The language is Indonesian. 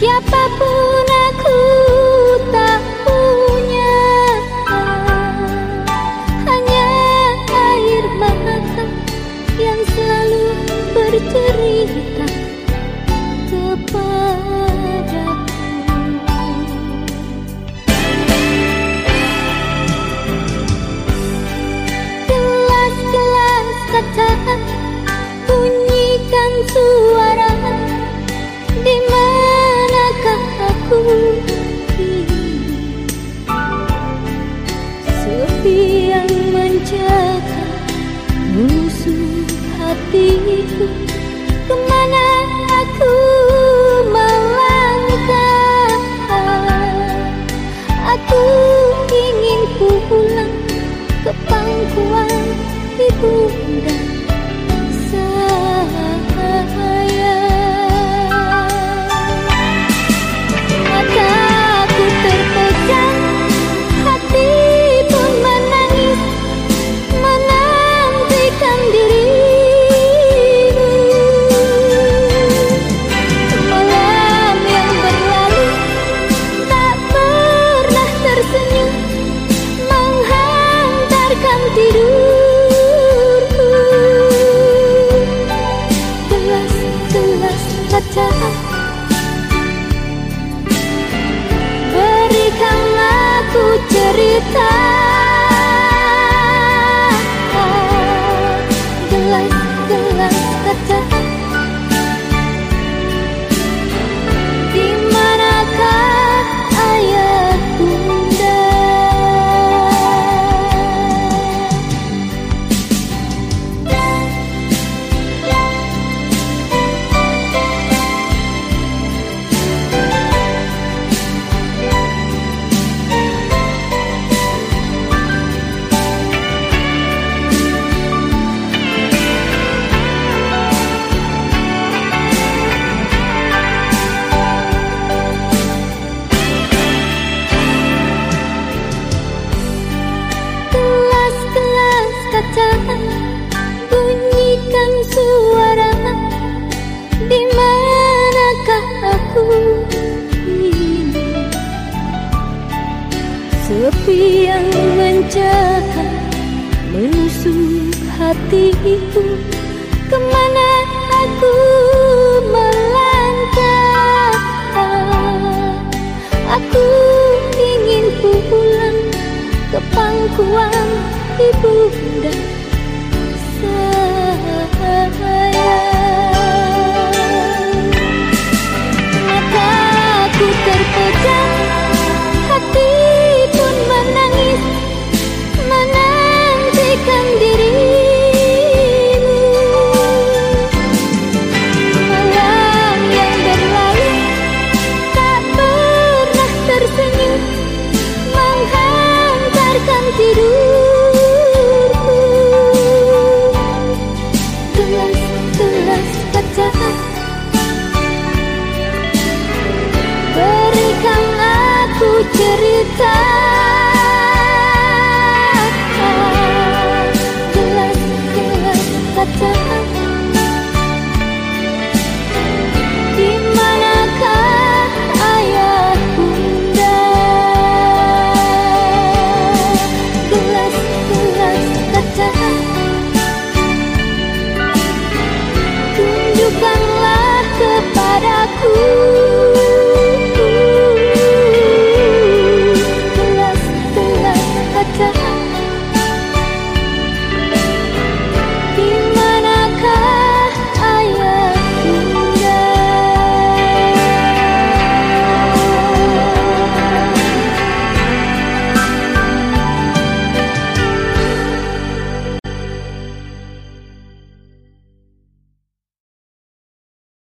Siapa pun aku tak punya. Hanya air mata yang selalu bercerita. Hatiku Ke mana aku melangkah? Aku ingin pulang ke pangkuan ibunda bunyikan sepi yang menjaga menusuk hatiku ke mana aku melangkah? Aku ingin pulang ke pangkuan ibunda